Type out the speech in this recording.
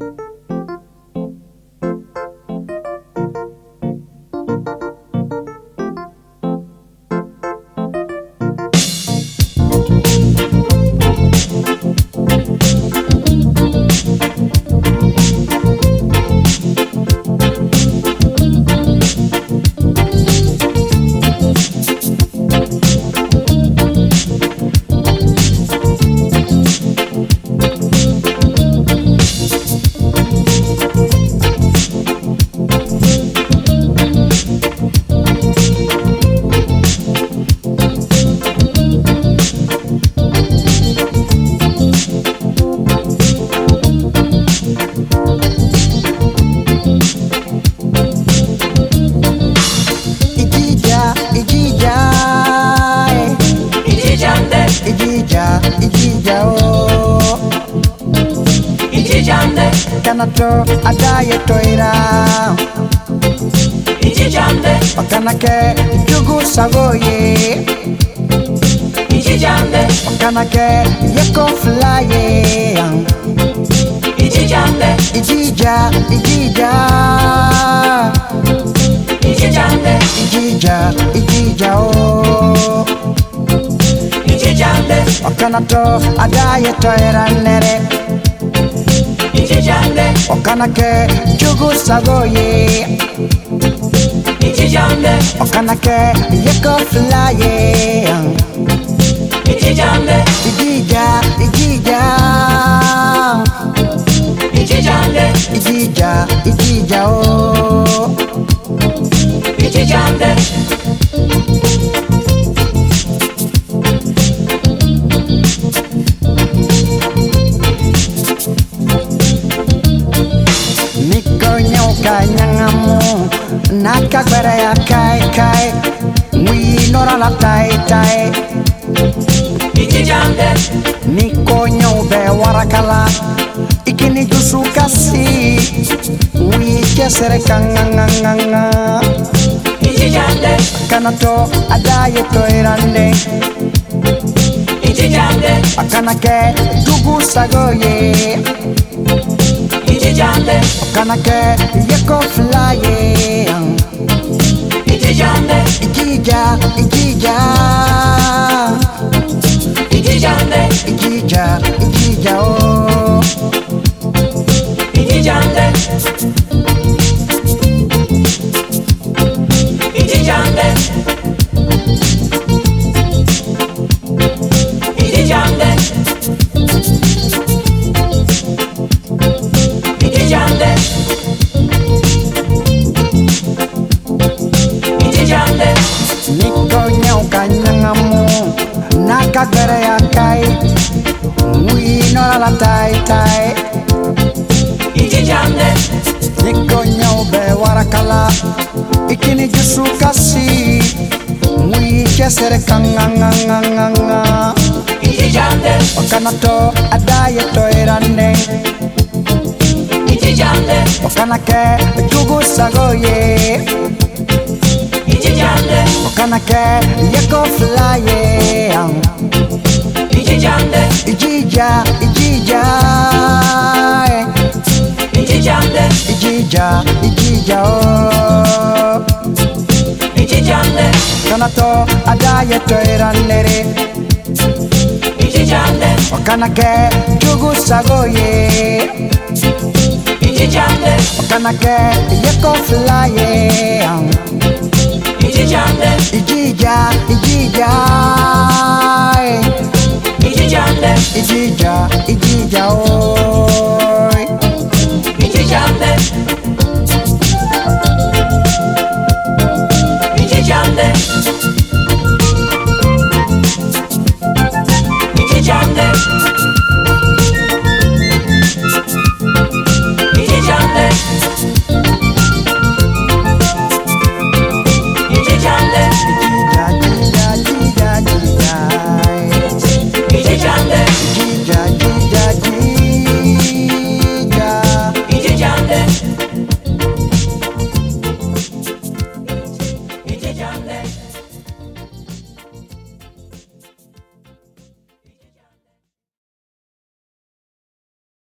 Thank you. Injija, injija oh Injija mde Kana to adaye toira Injija mde Okana ke jugu savoye Injija mde Okana ke yeko flaye Injija mde Injija, injija Injija mde Injija, injija oh kana to adaye to eranere ijijande okana ke jugu sagoye ijijande okana ke yeko flaye ijijande ijija ijija ijijande ijija ijija o oh. ijijande kanyangamu nakagwera ya kai kai winorala taitai ijijambe nikonyuve warakala ikini jusukasi wikesere kangangangaga ijijambe kanato adayetoirande ijijambe akanake dugusagoye yeah. jande Okanake yeko fly Iti jande Ikija, ikija Iti Niko nyawbe warakala Ikini jusu kasi Mui kesere kanganganganganga Ijijande Wakana to adaye to irande Ijijande Wakana ke jugu sagoye Ijijande Wakana ke yeko flaye Ijijande Ijija, Ijija Ijija, oh. Ijija o Ijija nde Kanato adaye toira nere Ijija nde Okanake jugu sagoye Ijija nde Okanake yeko flaye Ijija nde Ijija, Ijija Ijija nde Ijija, Ijija o